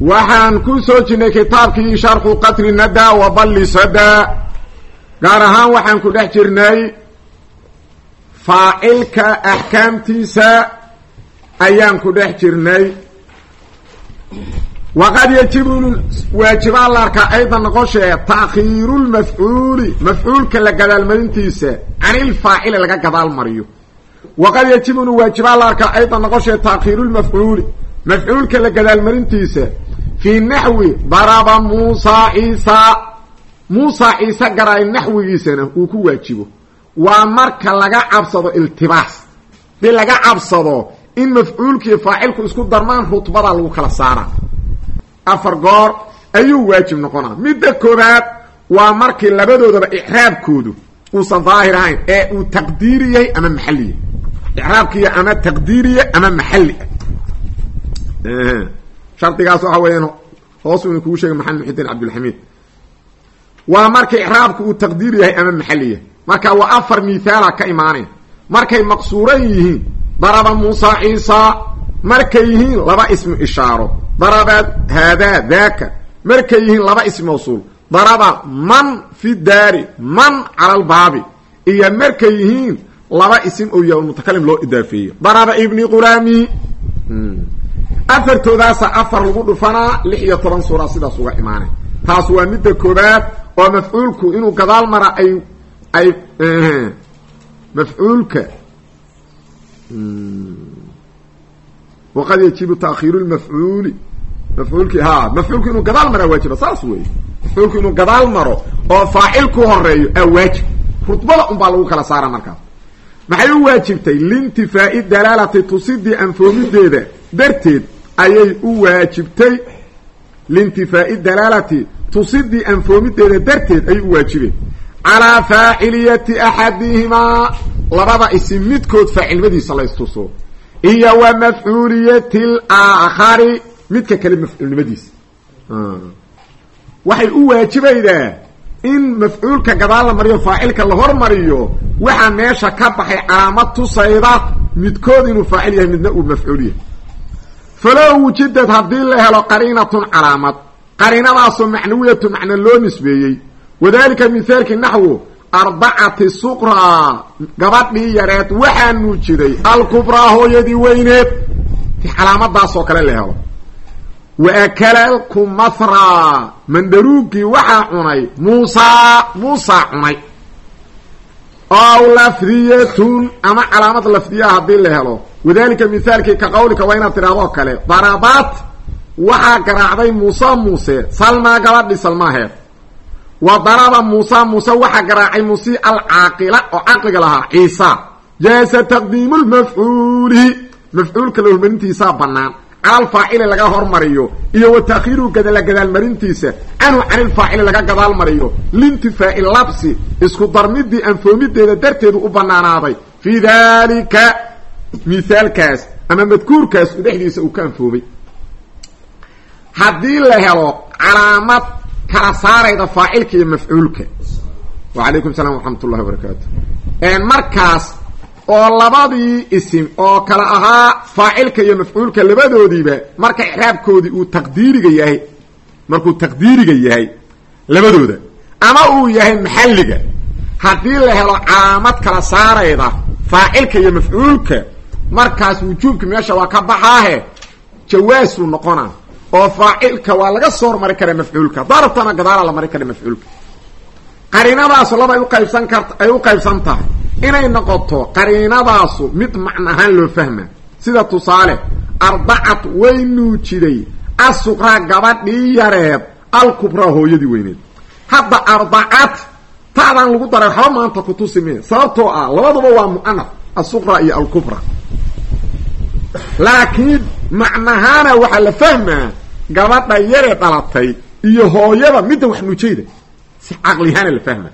waxaan ku soo jirnay kitaabkii sharxu qatri nada wa balli sada. Gaar ahaan waxaan ku dhex jirnay faacilka axkaamtiisa ayaan ku dhex jirnay. Waqad yajibu waajibaa la arkaa aydan noqoshee taakhiiru lmafcuuli mafcuulka la gadaalmarintiisa canilfaacili laga gadaal mariyo waqad yajibu waajibaa la arkaa aydan noqoshee taakhiiru lmafcuuli mafcuulka la gadaalmarintiisa fii naxwi daraba muusaa ciisaa muusaa ciise garaay naxwigiisana uu ku waajibo waa marka laga cabsado iltibaas dii laga cabsado in mafcuulkiiyo faacilku isku darmaan rutbada lagu kala saara afar goor ayuu waajib noqonaa midda koobaad waa markii labadoodaba icraabkoodu uusan daahir ahayn ee uu taqdiiri yahay ama maxalli yahy icraabkiiyo ama taqdiiriya ama maxalli ah shardigaas waxa weeyaan hoos inu kugu sheegay maxamed muxidiin cabdulxamiid waa markay icraabku uu taqdiir yahay ama maxalli yahay? Marka waa afar mithaala ka imaaneen. Markay maqsuuran yihiin daraba muusa ciisa markay yihiin laba ismu ishaaro. Daraba haadaa daaka. Markay yihiin laba ism mawsuul. Daraba man fi daari man cala albaabi iyo markay yihiin laba isim oo yaa mutakalim loo idaafeeyo daraba ibni qulaami afartoodaasa afar lagu dhufanaa lix iyo toban suura sidaas uga imaanay. Taas waa midda koobaad oo mafcuulku inuu gadaal mara ay ay mafcuulka waqad yajibu taakhiiru lmafcuuli mafcuulki ha mafcuulku inuu gadaal maraa waajiba saas wey mafcuulku inuu gadaal maro oo faacil ku horeeyo aa waajib. Rutbada un baa lagu kala saara markaas maxay u waajibtay? Liintifaa'i dalaalati tusidii anfoomideeda darteed ayay u waajibtay liintifaa'i dalaalati tusidii anfoomideeda darteed ayay u waajibeen. Calaa faaciliyati axadihimaa labada isim midkood faacilnimadiisa la istuso iyo wa mafcuuliyati alaakhari midka kale mafcuulnimadiisa. Waxay u waajibaydaa in mafcuulka gadaal la mariyo faacilka la hormariyo waxaa meesha ka baxay calaamad tusayda midkood inuu faacil yahay midna uu mafcuul yahay falow wujidad haddii la helo qariinatun calaamad qariinadaasoo macnawiyatu macna loo nisbeeyey wadaalika mithaalkii naxwu arbacati suqraa gabadhii yareed waxaa nuujiday alkubraa hooyadii weyneed calaamadaasoo kale la helo wa akalalku mathraa mandaruugii waxaa cunay muusaa muusaa cunay ow lafdiyatun ama calaamad lafdiyaa haddii la helo wadaalika mithaalkii ka qawlika waa inaad tidhahdoo kale darabaat waxaa garaacday muuse muuse salmaa gabadhi salmaaheed wa daraba muusa muuse waxaa garaacay musi alcaaqila oo caqliga lahaa ciisa jaasa taqdiimu mafcuulka la bannaan calalfaacili laga hormariyo iyo wa taakhiiruhu gadala gadaalmarintiisa canhu canilfaacili laga gadaal mariyo liintifaa'i labsi isku darmidii anfoomideeda darteedu u bannaanaaday. Fii daalika mithaalkaas ama madkuurkaas u dhexdiisa uu ka anfoomay. Haddii la helo calaamad kala saarayda faacilka iyo mafcuulka. Wacalaykum salaam waraxmat ullahi wabarakaatu markaas oo labadii isim oo kale ahaa faacilka iyo mafcuulka labadoodiiba marka icraabkoodii uu taqdiiriga yahay markuu taqdiiriga yahay labadooda ama uu yahay maxalliga haddii la helo calaamad kala saarayda faacilka iyo mafcuulka markaas wujuubka meesha waa ka baxaahe jawaasuu noqonaa oo faacilka waa laga soo hormari karaa mafcuulka. Darabtana gadaala la mari kara mafcuulka. Qariinadaasu laba ay uqaybsan kart ay u qaybsan tahay inay noqoto qariinadaasu mid macno ahaan loo fahma. Sida tusaale ardacat way nuujiday asuqraa gabadhii yareed alkubraa hooyadii weyneed. Hadda ardacat taadaan lagu daray waxba maanta kutusi mee sababtoo ah labaduba waa mu'anaf asuqra iyo alkubra. Laakiin macnahaana waxaa la fahmaa gabadha yare dhalatay iyo hooyada midda wax nujayda si caqliyahaana la fahma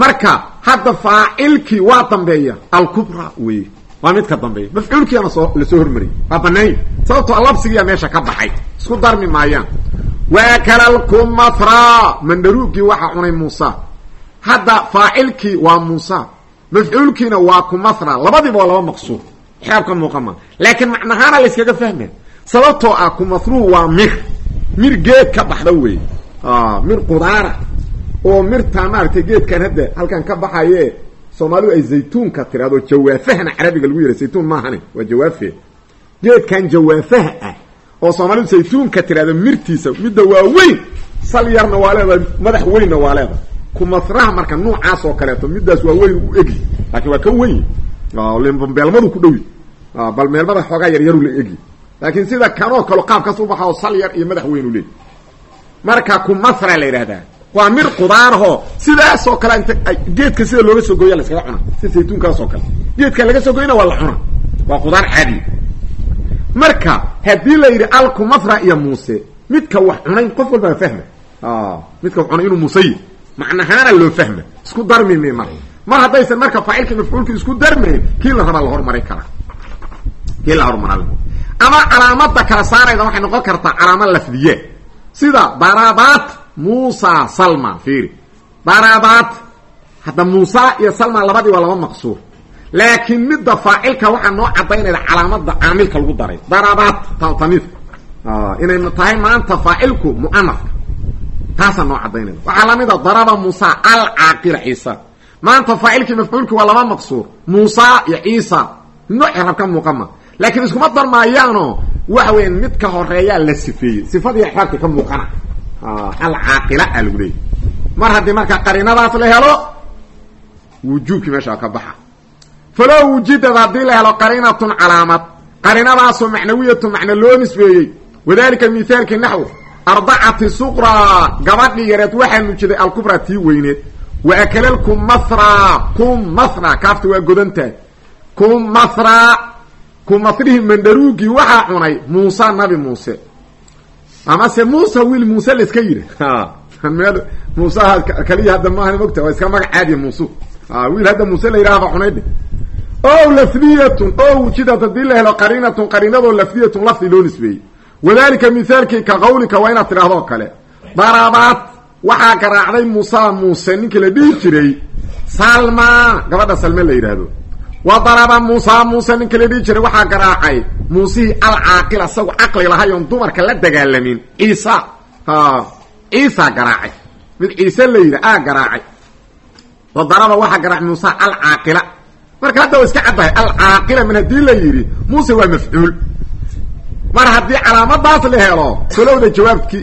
marka hadda faacilkii waa dambeeya. Alkubra wey. Waa midka dambeeya. Mafcuulkiiana soo la soo hormariyay waa banaanya sababtoo labsigiiya meesha ka baxay. Isku darmi maayaan. Waakala lkumatra mandharuugii waxaa cunay muusa. Hadda faacilkii waa muusa. Mafcuulkiina waa kumatra labadiiba waa laba maqsuur xraab ka muuqa ma. Laakiin macnahaana layskaga fahma sababtoo ah kumatruhu waa mir. Mir geed ka baxda wey. Mir qudaara oo mirtaa maaragtay geedkan hadda halkan ka baxaye soomaalidu ay zaytuunka tiraado jawaafahana carabiga lagu yihah zaytuun maahane waa jawaafe geedkan jawaafaha ah oo soomaalidu zaytuunka tiraado mirtiisa midda waa weyn sal yarna waa leedahay madax weynna waa leedahay. Kumasraha marka nuucaas oo kaleeto midaas waa weyn u egi. Laakiin waa ka weyn. Beelmadu ku dhowi. Bal meelmada xoogaa yaryaru la egi. Laakiin sida kanoo kalo qaabkaas baxa oo sal yar iyo madax weyn u leey marka kumasra la yidhahdaa waa mir qudaarahoo sidaasoo kale geedka sida looga soo gooya la iskaga cuna sida saytuunkaas oo kale. Geedkan laga soo goyna waa la cuna waa qudaar caadiya marka haddii la yidhi alkumasra iyo muuse midka wax cunayn qof walbaa fahma. Midka wax cunay inuu muusey macnahaana loo fahma. Isku darmimi mar. Mar haddaysan marka faacilka mafcuulka isku darmayn kii la rabaa la hormarin karaa. Kii la hormara ama calaamada kala saarayda waxay noqon kartaa calaama lafdiye. Sida darabaat muusa salma fiiri. Darabaat hadda muusa iyo salma labadii waa laba maqsuur. Laakiin midda faacilka waxaa noo cadaynayda calaamada caamilka lagu daray. Darabaat taniifka inay tahay maanta faacilku muanafka taasaa noo cadaynayda waxaa lamida daraba muusa alcaaqila ciisa maanta faacilkii mafcuulki waa laba maqsuur. Muusa iyo ciisa nooc rab ka muuqama laakiin iskuma darmaayaano waxa weya mid ka horeeyaa la sifeeyey. Sifadii exraabka ka muuqana alcaaqila a lagu leeyay mar haddii marka qariinadaas la helo wujuubkii meesha ka baxa. Falow wujidad haddii la helo qariinatun calaamad. Qariinadaasoo macnawiyatu macna loo nisbeeyey. Wadalika mithaalkii naxw ardacati suqraa gabadhii yareed waxaa nujiday alkubraa tii weyneed. Wa akalal kumahra kumahra kaafta waa godantahay. Kumahra kumahrihii mandharuugii waxaa cunay muuse nabi muuse amase muuse wiil muuse la iska yidhi. Meel muuseha kaliya hadda maahan mogta waa iska magac caadiya muuse wiil hadda muuse la yidhahaba cunayde o lafdiyatun o wujidad haddii la helo qariinatun qariinadoo lafdiyatun lafdi loo nisbeeyey. Wadalika mithaalkii ka qawlika waa inaad tidhahdoo kale. Darabaad waxaa garaacday muusa muuse ninkii la dhihi jiray salma gabadha salme la yidhaahdo wa daraba muusa muuse ninka la dhihi jiray waxaa garaacay muusihii alcaaqil asagu caqli lahay oon dumarka la dagaalamin. Ciisa. Ciisa garaacay. Mid ciise la yidhi aa garaacay. Wa daraba waxaa garaacay muusa alcaaqila marka hadda wa iska caddahay alcaaqila min haddii la yidhi muuse waa mafcuul. Mar haddii calaamadaas la helo solowda jawaabki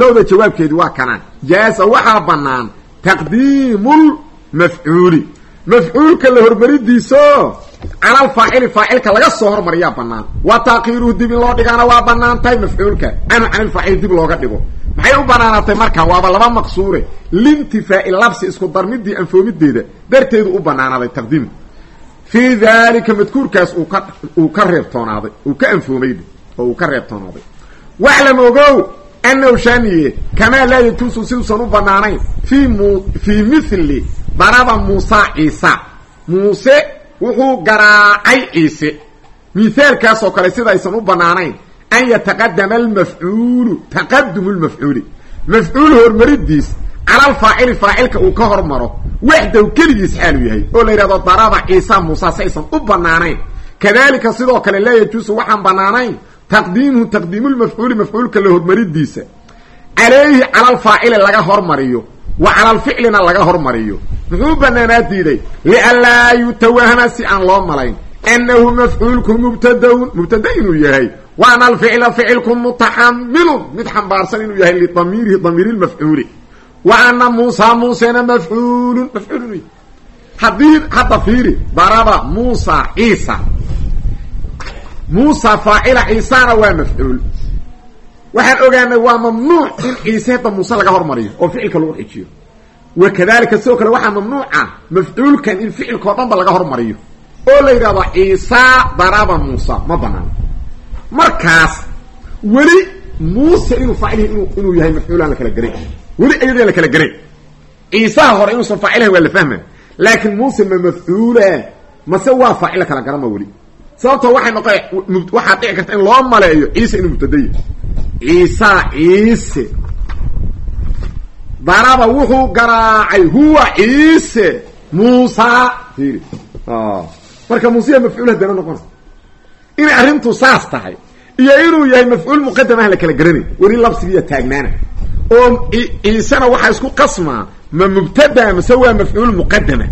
lowda jawaabkeedi waa kanaan. Jaasa waxaa bannaan taqdiimul mafcuuli mafcuulka la hormaridiiso cala alfaacili faacilka laga soo hormariyaa bannaan wa taakiiruhu dib in loo dhigaana waa bannaan tahay mafcuulka canu canilfaacili dib looga dhigo maxay u banaanaatay marka waaba laba maqsuure lintifaa'i labsi isku darmidii anfoomideeda darteedu u banaanaaday taqdiimku fii daalika madkuurkaas uu ka uu ka reebtoonaaday uu ka anfoomay oo uu ka reebtoonaaday waclam ogow annahu shaaniye kamaa laa yajuusu siduusan u banaanayn fii mu fii mithli daraba muusa ciisa muuse wuxuu garaacay ciise mithaalkaas oo kale sidaysan u banaanayn. An yataqadama almafcuulu taqadumu lmafcuuli mafcuul hormaridiis cala alfaacili faacilka uu ka hormaro waxdaw keligiis xaalu yahay. Oo la yidhahdo daraba ciisa muusa si aysan u banaanayn. Kadalika sidoo kale laa yajuusu waxaan banaanayn. Taqdiimuhu taqdiimu lmafcuuli mafcuulka la hormaridiisa. Calayhi cala alfaacili laga hormariyo wa cala alficlina laga hormariyo. Muxuu banaanaa diiday? Lianlaa yutawahama si aan loo malayn. Annahu mafcuulku mubtadaun. Mubtada inuu yahay. Wa ana alficla ficilku mutaxamilun mid xambaarsan inuu yahay lidamiirihi damiiri lmafcuuli wa ana muusa muusena mafcuulun mafcuul inuu yahay haddii hadda fiiri daraba muusa ciisa. Muusa faacila ciisana waa mafcuul waxaan ogaanay waa mamnuuc in ciise muuse laga hormariyo oo ficilka lagu xijiyo wa kadalika sidoo kale waxaa mamnuuca mafcuulkan in ficilkao dhan ba laga hormariyo oo la yidhahdo ciisa daraba muusa ma banaano markaas weli muuse inuu faacilhi inu inuu yahay mafcuulaan la kala geray weli ayadaan la kala geray ciisaha hore inuusan faacilhayn waa la fahma laakiin muuse ma mafcuula mase waa faacil la kala garama weli. Sababtoo waxay noqo waxaa dhici karta in loo maleeyo ciise inuu mubtadaya ciisa ciise daraba wuxuu garaacay huwa ciise muusa fiiri marka muusiya mafcuul haddana noqona inay arrintu saas tahay iyo inuu yahay mafcuul muqadamaha la kala garanay weli labsigiiya taagnaana. Oo ciisena waxaa isku qasmaa ma mubtada mase waa mafcuul muqadama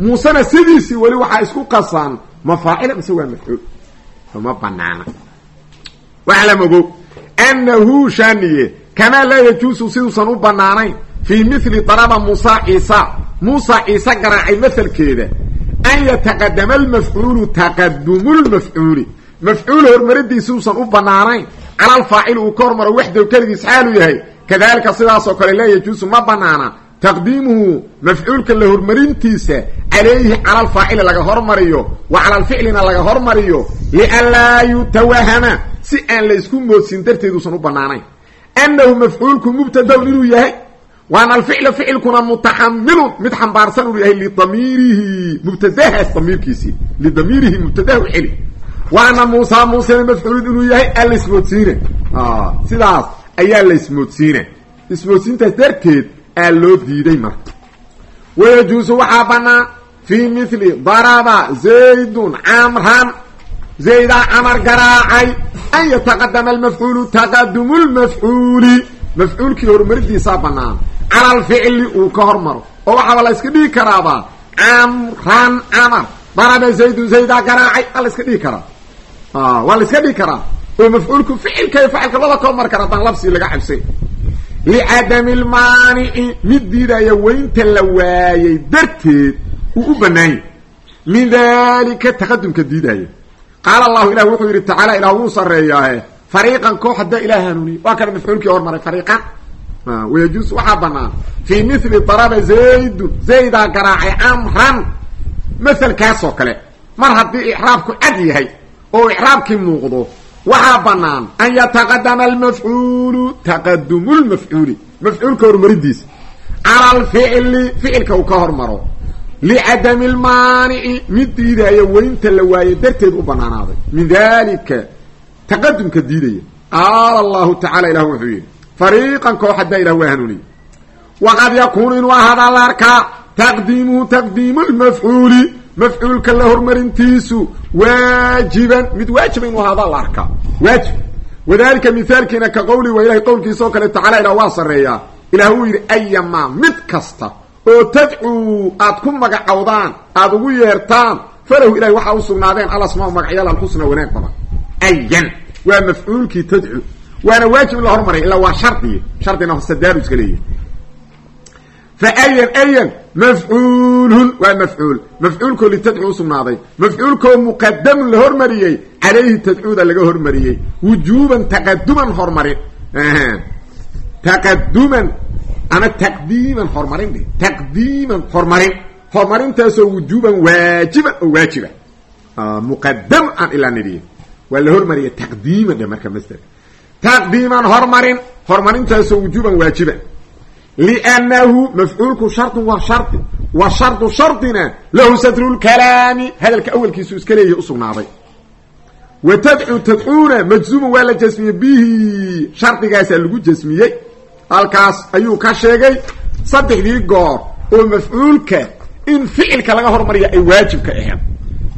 muusena sidiisii weli waxaa isku qasaan ma faacila waa mafcuul. Ma banaana. Waxa la mogo anahu shaniye kamaa laa yajuusu siduusan u banaanayn fii mili daraba muusa ciisa muusa ciise garaacay masalkeeda an yataqadama almafcuulu taqadumu lmafcuuli mafcuul horumaridiisuusan u banaanayn cala alfaacili uu ka hormaro waxdow keligiis xaaluu yahay kadalika sidaasoo kale laa yajuusu ma banaana taqdiimuhu mafcuulka la hormarintiisa calayhi cala alfaacili laga hormariyo wa cala alficlina laga hormariyo lianlaa yutawahama si aan laysku moodsin darteeduusan u banaanayn annahu mafcuulku mubtadaun inuu yahay waana alficla ficilkuna mutaxamilun mid xambaarsan uu yahay lidamiirihi mubtadahaas damiirkiisii lidamiirihi mubtadaha u celi waana muusa muusena mafcuulun inuu yahay aan la ismoodsiina sidaas ayaa la ismoodsiina ismoodsiintaas darteed aa loo diiday marka wayajuusu waxaa banaan fii mili daraba zaydun camran. Zaydaa camar garaacay an yataqadama almafcuulu taqadumu lmafcuuli mafcuulkii horumaridiisaa banaan cala alficli uu ka hormaro. Oo waxaaba la iska dhigi karaaba camran camar. Daraba zaydun zaydaa garaacay waa la iska dhigi karaa waa la iska dhigi karaa oo mafcuulku ficilka iyo facilka laba ka hormari kara haddaan labsi laga cabsay licadami lmaanici mid diidaya weynta la waayey darteed uu u banaanyay min dalika taqadumka diidaya qaala allahu ilah wuxuu yidhi tacaala ilah wuu sareeyaahe fariiqan koox haddaa ilah hanuuniye waa kana mafcuulkii hormaray fariiqan wayajuus waxaa banaan fii mili daraba zaydun zaydaa garaacay camran maselkaasoo kale mar haddii icraabku cad yahay oo icraabkii muuqdo waxaa banaan an yataqadama almafcuulu taqadumu lmafcuuli mafcuulka horumaridiisa. Cala alficli ficilka uu ka hormaro. Licadami lmaanici mid diidaya weynta la waaye darteed u banaanaaday min dalika taqadumka diidaya. Qaala allahu tacala ilah wuxuu yidhi fariiqan koox haddaa ilah waa hanuuniye waqad yakuunu inuu ahaada la arkaa taqdiimuhu taqdiimu lmafcuuli mafcuulka la hormarintiisu waajiban mid waajiba inuu ahaada la arkaa waajib wadalika mithaalkiina ka qowli waa ilahay qowlkiisa oo kale tacala ilah waa sarreeyaa ilah wuu yidhi ayamaa mid kasta oo tadcuu aad ku magacowdaan aada ugu yeertaan falahu ilahay waxaa u sugnaadeen alasmaa magacyaal alxusna wanaag badan ayan waa mafcuulkii tadcu waana waajib in la hormaraya ilaa waa shardiy shardina hosadaaru iska leeyahay fa ayan mafcuulun waa mafcuul mafcuulkoo litadcu usugnaaday mafcuulkoo muqadamun la hormariyey calayhi tadcuuda laga hormariyey wujuuban taqaduman hormarin taqaduman ama taqdiiman horumarin dhe taqdiiman horumarin horumarintaasoo wujuuban waajiban oo waajiba muqadam aan ilaa nidhiye waa la hormariya taqdiiman dhe marka masderka taqdiiman horumarin horumarintaasoo wujuuban waajiba liannahu mafcuulku shardun waa shardi wa shardu shardina lahu sadrulkalaami hadalka awalkiisu iska leeyahay usugnaaday wa tadcu tadcuuna majzuuman waa la jasmiyey bihi shardigaasaa lagu jasmiyey halkaas ayuu ka sheegay saddexdii goor oo mafcuulka in ficilka laga hormariya ay waajibka ahayd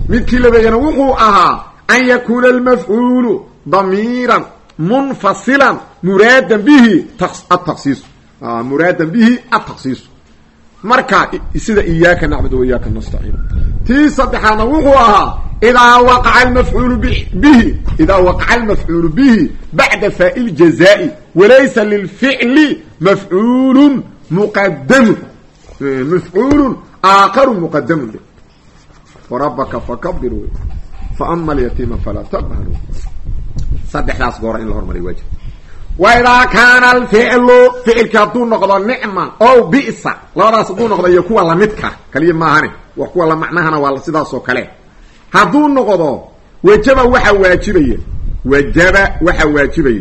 midkii labeeyana wuxuu ahaa an yakuuna almafcuulu damiiran munfasilan muraadan bihi ataqsiisu muraadan bihi ataqsiisu marka sida iyaaka nacbud wa iyaaka nastaciin tii saddexaadna wuxuu ahaa idaa waqaca almafcuulu bihi idaa waqaca almafcuulu bihi bacda faa'il jazaa'i walaysa lilficli mafcuulun muqadamun mafcuulun aakaru muqadamun warabaka fakabir wey faama alyatiima falaa taqhar saddexdaas goora in la hormariy waajib waidaa kaana alficlu ficilki hadduu noqdo nicman o bisa labadaas hadduu noqdo iyo kuwa lamidka kaliya maahane wa kuwa la macnahana waa sidaas oo kale hadduu noqdo wajaba waxaa waajibaya wajaba waxaa waajibaya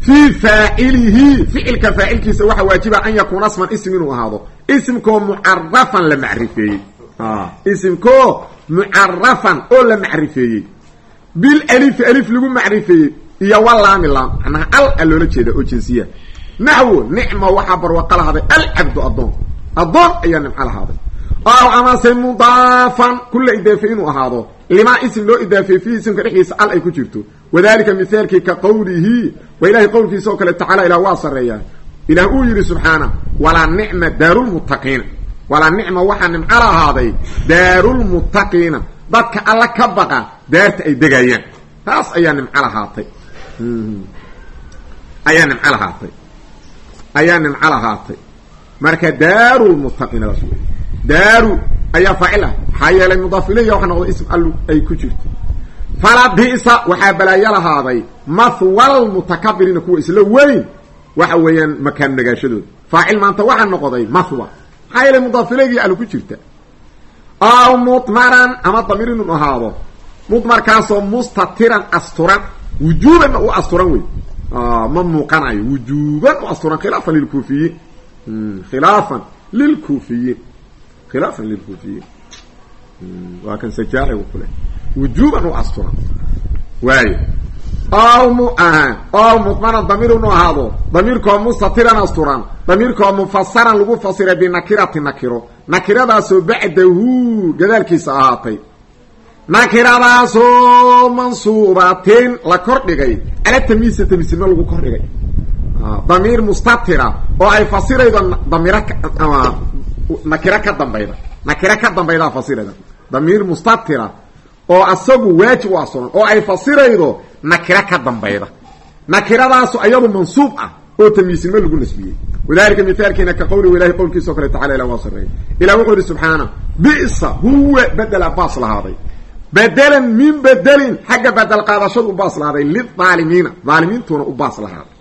fii faacilihi ficilka faacilkiisa waxaa waajiba an yakuuna asman ism inuu ahaado ismkoo mucarafan la macrifeeyey ismkoo mucarafan oo la macrifeeyey bil alifi alif lagu macrifeeyey iyo walaami laam macnaha al a loola jeeda oo jinsiya. Naxwo nicma waxaa barwaqa lahaaday alcabdu addoon. Addoon ayaa nimco lahaaday. Ow amase mudaafan kula idaafey inuu ahaado. Limaa ism loo idaafeey fiihi isimka dhexdiisa al ay ku jirto. Wadalika mithaalkii ka qowlihi waa ilahay qowlkiisa oo kale tacala ilah waa sarreeyaa. Ilaah uu yidhi subxaana walaa nicma daarulmuttaqiina walaa nicma waxaa nimco lahaaday daarulmuttaqiina dadka alla ka baqa daarta ay degayaan. Taas ayaa nimco lahaatay ayaa nimco lahaatay. Ayaa nimco lahaatay. Marka daarulmuttaqiinadaas wey daaru ayaa faacil ah. Maxaa yeelay mudaaf ilayya waxa noqday ism allu ay ku jirto. Fala bisa waxaa balaayo lahaaday mahwal mutakabiriina kuwa isla weyn. Waxa weeyaan makaan nagaashadooda. Faacil maanta waxaa noqday mahwa maxaa yeelay mudaaf ilaygii allu ku jirta. Aw mudmaran ama damiir inuu ahaado. Mudmarkaasoo mustatiran asturan wujuubanna u asturan wey ma muuqanayo wujuuban u asturan khilaafan lilkuufiyiin khilaafan lilkuufiyiin khilaafan lilkuufiyiin waa kan sajaaci u kule wujuuban u asturan. Waayo aw mu aw mudmaran damiir inu ahaado? Damiirkoo mustatiran asturan. Damiirkoo mufasaran lagu fasiray binakirati nakiro. Nakiradaasoo bacdahu gadaalkiisa ahaatay nakiradaasoo mansuubatin la kordhigay ala tamiisa tamiisnimo lagu kordhigay damiir mustatira oo ay fasiraydo damir nakiro ka dambayda. Nakiro ka dambaydaa fasirayda damiir mustatira oo asagu waajib u asturan oo ay fasiraydo nakiro ka dambayda. Nakiradaasu ayadu mansuub ah oo tamiisnimo lagu nasbiyey. Wadalika mithaalkiina ka qowli ilahi qowlkiisa o kale tacala ilah waa sareeyay ilah wuxuu yihi subxaana bisa huwa bedela baas lahaaday bedelan min bedelin. Xagga bedel qaadashadu u baas lahaaday lilaalimiina aalimiintuna u baas lahaaday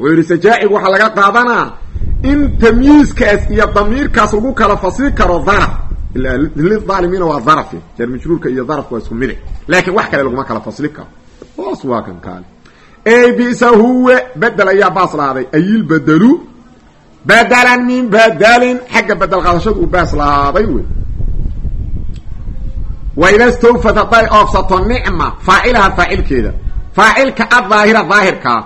wuu yihi sajaacigu waxaa laga qaadanaa in tamyiiskaas iyo damiirkaas lagu kala fasiri karo daraf. Lilaalimiina waa darafi jar majruurka iyo darafka waa isku midic laakiin wax kale laguma kala fasli karo. Hoos waa kan kaale ey bisa huwa bedel ayaa baas lahaaday ayilbedelu bedelan min bedelin. Xagga bedel qaadashadu waida stawfad hadday oofsato nicma faacilaha faacilkeeda faacilka addaahira daahirkaa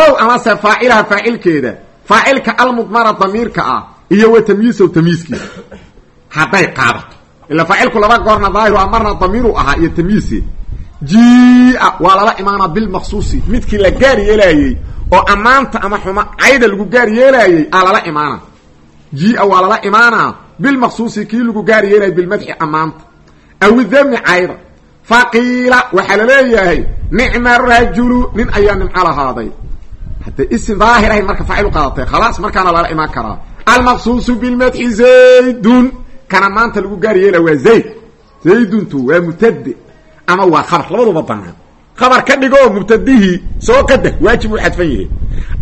ow amase faacilaha faacilkeeda faacilka almudmara damiirka ah iyo wa tamyiisow tamyiiskiisa hadday qaadato ila faacilku laba goorna daahiru a marna damiiru ahaa iyo tamyiisi jia waa lala imaanaa bilmaqsuusi midkii la gaar yeelaayey oo ammaanta ama xuma cayda lagu gaar yeelaayey aa lala imaana jia waa lala imaanaa bilmaqsuusi kii lagu gaar yeelayay bilmadxi ammaanta awidami cayda faqiila waxaa la leeyahay nicma rajulu nin ayaa nimco lahaaday hadday isim daahir ahayd marka faacil u qaadatay khalaas markaana lala imaan karaa almaqsuusu bilmadxi zaydun kana maanta lagu gaar yeelaya waa zayd zayduntu waa mutade ama waa khabar labaduba banaan khabar ka dhigoo mubtadihii soo qadar waajib u xadfan yahay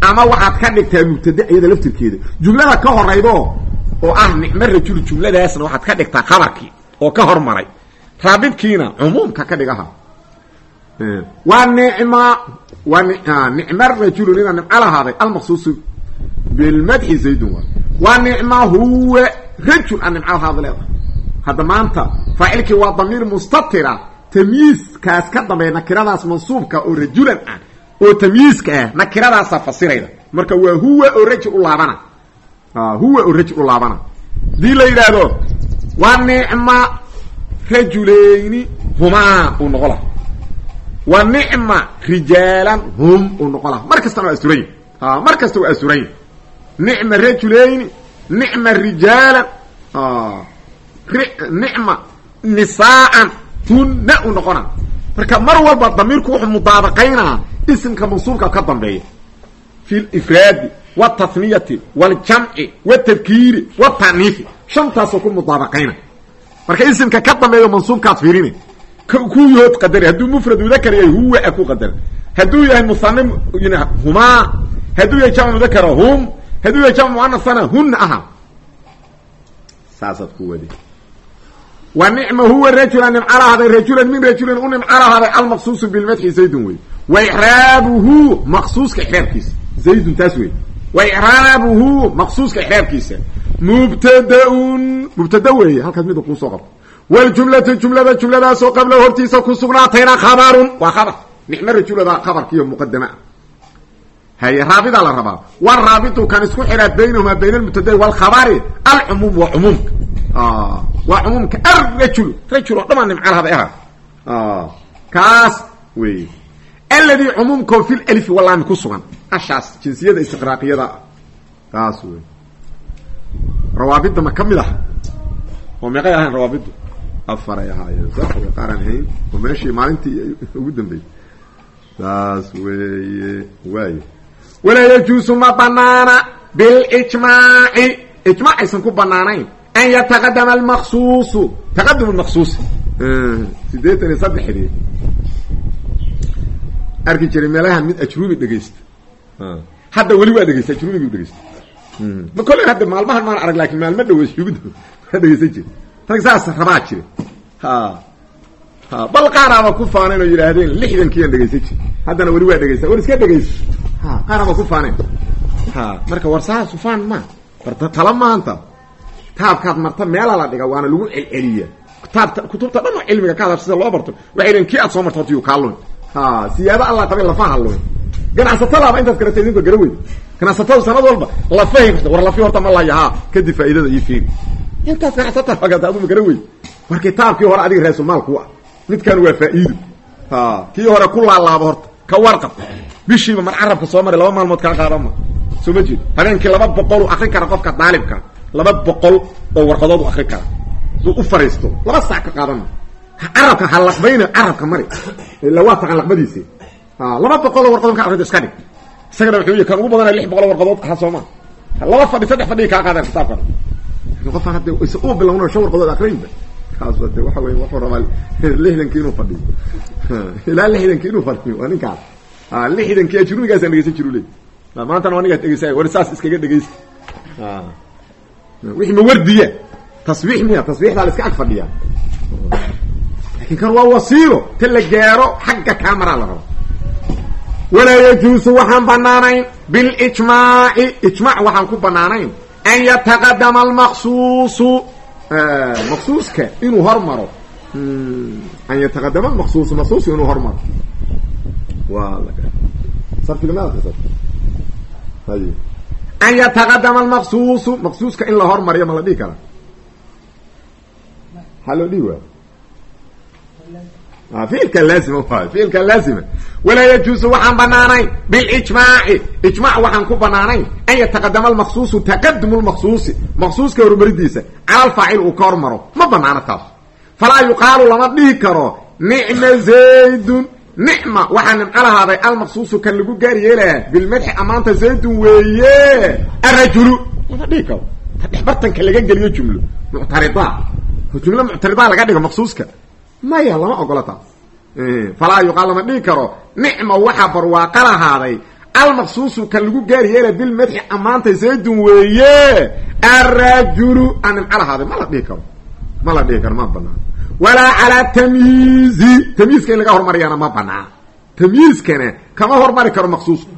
ama waxaad ka dhigtaa mubtade iyada laftirkeeda jumlada ka horaydo oo ah nicmo rajul jumladaasna waxaad ka dhigtaa khabarkii oo ka hormaray raabidkiina cumuumka ka dhigaha. Waa nicma waa nicma rajulu nina nimco lahaaday almaqsuusu bilmadxi zaydun waa nicma huwa rajul a nimco lahaada leedahay. Hadda maanta faacilkii waa damiir mustatira tamyiiskaas ka dambeeya nakiradaas mansuubka oo rajulan ah oo tamyiiska ah nakiradaasa fasirayda. Marka waa huwa oo rajul u laabana. Huwa oo rajul u laabana. Hadii la yidhaahdo waa nicma rajulayni humaa uu noqo laha wa nicma rijaalan hum uu noqo laha mar kastana waa asuran yahi mar kasta waa asuran yahi nicma rajulayni nicma rijaalan nicma nisaaan hunna uu noqona. Marka mar walba damiirku wuxuu mudaabaqaynaa isimka mansuubka ka dambeeya. Fi lifraadi waltathniyati waljamci watadkiiri wataniifi shantaasoo ku mudaabaqayna marka isimka ka dambeeyo mansuubkaad fiirina kuyood qadari hadduu mufrad mudakar yahay huwa ku qadar. Hadduu yahay musane humaa. Hadduu yahay jamc mudakara hum. Hadduu yahay jamc muanasana hunna aha. Saasaad ku wa nicma huwa rajula nimca lahaaday rajulan min rajulin u nimca lahaaday almaqsuusu bilmadxi zaydun wey. Wa icraabuhu maqsuuska ixraabkiisa. Zaydun taas wey. Wa icraabuhu maqsuuska ixraabkiisa mubtadaun mubtada weeye halkaas mida kuusoo qabto wljumlatu jumlada jumladaasoo qabla hortiisa ku sugnaatayna khabarun waa khabar nicmo rajulada khabarkiiyo muqadama haye raabidaa la rabaa waraabitu kan isku xiraa baynahumaa bayna almubtadai walkhabari alcumuum waa cumuumka waa cumuumka arrajul rajul oo dhamaan nimca lahada aha kaas wey alladii cumuumkao fi lalifi walaami ku sugan ashaas jinsiyada istiqraaqiyada rawaabidda ma ka mid ah oo meeqay ahayn rawaabiddu afaray ahaayeen sax way qaaraan ahayn oo meeshii maalintii ugu dambeysay saas weeye waaye walaa yajuusu ma banaana bilijmaaci ijmaac aysan ku banaanayn an yataqadama almaqsuusu taqadum lmaqsuus sideetan iyo saddexdii arki jiray meelaha mid ajrubi dhegaysta hadda weli waa dhegeysta ajrubigu dhegeysta ma kolle hadda maalmahan maan arag laakin maalmo dhaweys ugu waa jira rag saas rabaa ha. Bal qaaraaba ku faaneen oo yidhaahdeen lixdankiiaan dhegeysan jir haddana weli waa dhegeysta war iska dhegeysa ha. Qaaraaba ku faaneen marka war saas ufaan ma. Barta tala maanta. Kitaabkaad marta meela la dhiga waana lagu celceliya kitaabta kutubta dhan oo cilmiga ka hadasha sida loo barto waxay leeyiin kii aad soo marto horta yuu kaa lumi ha. Siyaado allah qabay lafaha ganacsatadaaba intaad garata idinka gara ganacsatadu sanad walba lafahay war lafi horta ma laya ha kadib faa'iidada iyo fiiri intaas ganacsataa agata aduma gara weyn. War kitaabkii hore adiga raasulmaal ku ah midkan waa faa'iido. Kii hore ku laalaabo horta ka warqab bishiiba mar carabka soo maray laba maalmood kaa qaadama soo ma jeed habeenkii laba boqol u akrin kara qofka daalibka laba boqol oo warqadood u akrin kara suu u fariisto laba sac ka qaadama carabka ha laqbayna mari. Ila waa taqan laqbadiisi laba boqol oo warqadood ka akrinta iska isagana wuxuu yii kan ugu badana lix boqol oo warqadood aha sooma laba fadhi saddex fadhigi kaa qaadaan kitaabkan qofaan hadda is u bilowna shan warqadood akrinba kaas de waxa wey wuxuu rabaa lixdankii inuu fadhiyo. Ilaa lixdankii inuu fadhiyo waa ninkaas. Lixdankii ajrumigaasaan dhegeysan jiru ley maantana waa ninkaas dhegeysa war saas iskaga dhegeysta wixii ma wardiya? Tasbiix miya tasbiixdaa la iska ag fadhiyaa laakiin kan waa wasiilo ta la gaaro xagga kaamaraa walaa yajuusu waxaan banaanayn bilijmaaci ijmaac waxaan ku banaanayn an yataqadama almaqsuusu. Maqsuuska inuu hormaro. An yataqadama almaqsuusu maqsuuska inuu hormaro. An yataqadama almaqsuusu maqsuuska in la hormariyo ma la dhihi kara maxaa loo dhihi waay ficilka laazima waay ficilka laazima walaa yajuusu waxaan banaanayn bilijmaaci ijmac waxaan ku banaanayn an yataqadama almaqsuusu taqadumu lmaqsuusi maqsuuska horumaridiisa cala alfaacil uu ka hormaro ma banaano taas falaa yuqaalu lama dhihi karo nicma zaydun nicma waxaa nimco lahaaday almaqsuusu kan lagu gaar yeelaya bilmadxi ammaanta zaydun weeye arajulu lama dhihi karo ta dhexbartanka laga geliyo jumlo muctarida jumlo muctarida laga dhigo maqsuuska maya lama ogola taas. Falaa yuqaal lama dhihi karo. Nicma waxaa barwaaqa lahaaday. Almaqsuusu kan lagu gaar yeelaya bilmadxi ammaanta zaydun weeye. Arajulu a nimco lahaaday. Ma la karo. Ma la dhihi karo ma banaan walaa calaa tamyiizi tamyiiska in laga hormariyana ma banaan tamyiiskana kama hormari karo maqsuuska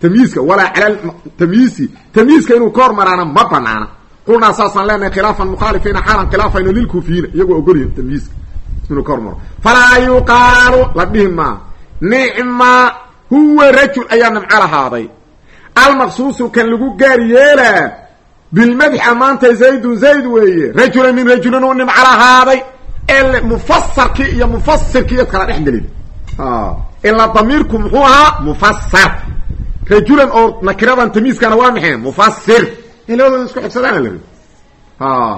tamyiiska walaa cala tamyiisi tamyiiska inuu ka hormaraana ma banaana qulnaa saasaan leenahay khilaafan mukhaalifiina xaalan khilaafayno lilkuufiyiina iyagoo ogolyihin tamyiiska inuu ka hormaro falaa yuqaalu la dhihi maa nicma huwa rajul ayaa nimco lahaaday. Almaqsuusu kan lagu gaar yeelaa bilmadxi ammaanta zaydun zayd weeye rajulan min rajulin uu nimco lahaaday. Ee mufasarkii iyo mufasirkii iyo kala dhex gelin. Ilaa damiirku muxuu ahaa mufasar rajulan oo nakiradan tamiiskana waa maxay? Mufasir in labadooda isku xigsadaana la rabi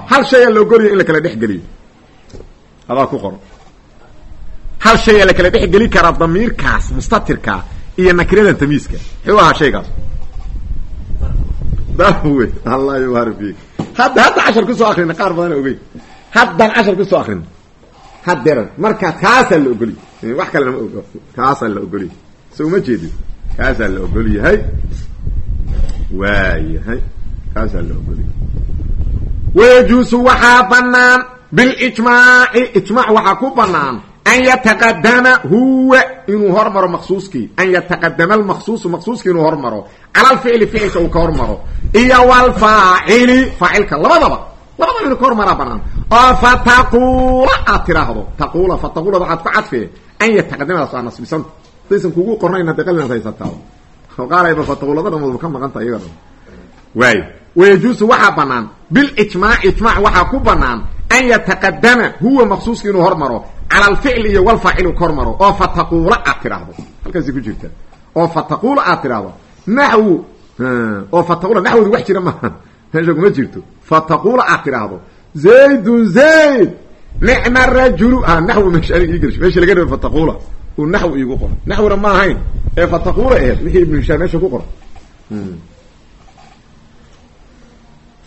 hal shay aa la ogolaya in la kala dhex geliyo adaa ku qoro hal shay aa la kala dhex geli karaa damiirkaas mustatirkaa iyo nakiradan tamiiska. Muxuu ahaa shaygaas? Dawe allah yubaari fiik hadda hadda cashar ku soo akrina qaar badan ogey haddaan cashar ku soo akrin haddeeran marka kaasaa la ogoliy wax kalena ma og kaasaa la ogoliy so uma jeedin kaasaa la ogol yahay. Waayahay. Kaasaa la ogoliy wayajuusu waxaa banaan bilijmaaci ijmaac waxaa ku banaan an yataqadama huwa inuu hormaro maqsuuskii an yataqadama almaqsuusu maqsuuskii inuu hormaro. Cala alficli ficilka uu ka hormaro. Iyo walfaacili faacilka labadaba. Labadaba inuu ka hormaraa banaan oo fataquula aad tiraahdo taquula fataquula waxaad ku cadfee an yataqadamadaas waa nasbisanta hadaysan kugu qornayna de qalinaad haysataa qaalayba fataquulada dhamoodba ka maqanta iyaga dhan. Waayo wayajuusu waxaa banaan bilijmaaci ijmaac waxaa ku banaan an yataqadama huwa maqsuuski inuu hormaro cala alficli iyo walfaacil uu ka hormaro oo fataquula aad tidhaahdo halkaasay ku jirta oo fataquula aad tidhaahdo naxwu oo fataqula naxwdu wax jira maaha meesha kuma jirto fataquula aad tidhaahdo zaydun zayd nicma rajulu ha naxwu meesha anig iigelsh meesha laga raba fataquula uu naxw iigu qoro naxwina ma ahayn ee fataquula aheed wixii ibnu hishaam ku qoro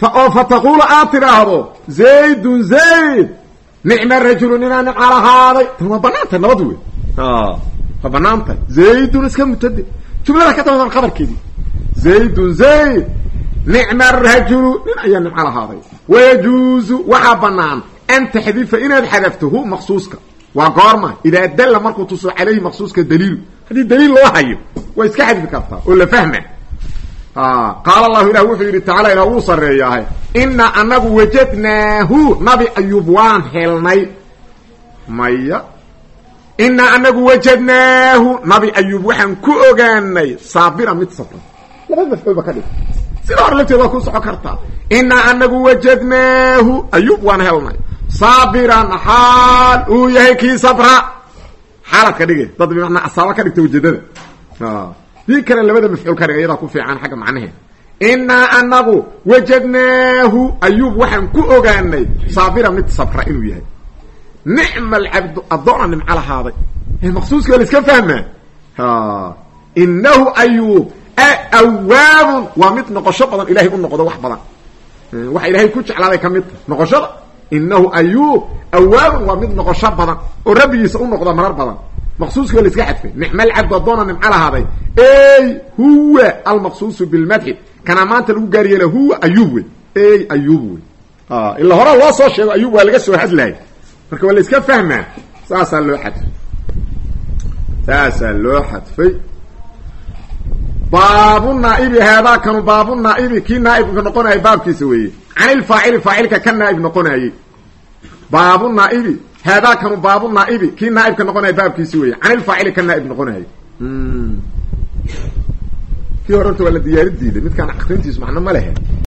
oo fataquula aad tidhaahdo zaydun zayd nicma rajulu ninaa nimca lahaaday tan waa banaantay nabad wey waa banaantay. Zaydun iska mutade jumlada ka dambaysan khabarkeedii zaydun zayd nicma rajulu nin ayaa nimco lahaaday wayajuuzu waxaa banaan an taxdifa inaad xadafto hu maqsuuska waa goorma idaa dalla markuu tuso calayhi maqsuuska daliilu. Haddii daliil loo hayo waa iska xadifi kartaa oo la fahma qaala allahu ilah wuxuu yidhi tacala ilah wuu sarreeyaahay. Inaa anagu wajadnaahu nabi ayuub waan helnay. Maya. Inaa anagu wajadnaahu nabi ayuub waxaan ku ogaanay saabira mid safra labada mafcuul ba ka dhig. Sida hore lafteed waa ku soco kartaa inaa anagu wajadnaahu ayuub waan helnay. Saabiran xaal uu yahay kii sabra. Xaalaad ka dhige dad bimacnaa dii kale labada mafcuul ka dhiga iyadaa ku fiican xagga macnaheeda inaa anagu wajadnaahu ayuub waxaan ku ogaanay saabira mid sabra inuu yahay nicma alcabdu addoona nimco lahaaday maqsuuski waa la iska fahmaa inahu ayuub awaabun waa mid noqosho badan ilahay u noqdo wax badan waxa ilahay ku jeclaaday ka mid ta noqoshada inahu ayuub awaabun waa mid noqosho badan oo rabbigiisa u marar badan maqsuuski waa la iska xadfay nicma alcabdu addoona nimco lahaaday ey huwa almaqsuusu bilmadxi kana maanta lagu gaar yeela huwa ayuub wey ey ayuub wey ila horaa loo soo sheego ayuub waa laga soo hadlahay marka waa la iska fahmaa saasaa loo xadfay saasaa loo xadfay baabu naaibi haadaa kanu baabu naaibi kii naaibka noqonaya baabkiisa weeye can ilfaacili faacilka ka naaib noqonayey baabu naaibi haadaa kanu baabu naaibi kii naaibka noqonaya baabkiisi weeye can ilfaacili ka naaib noqonayay kii hore horta waa la diyaari diiday midkaan akrintiisu macno ma lehe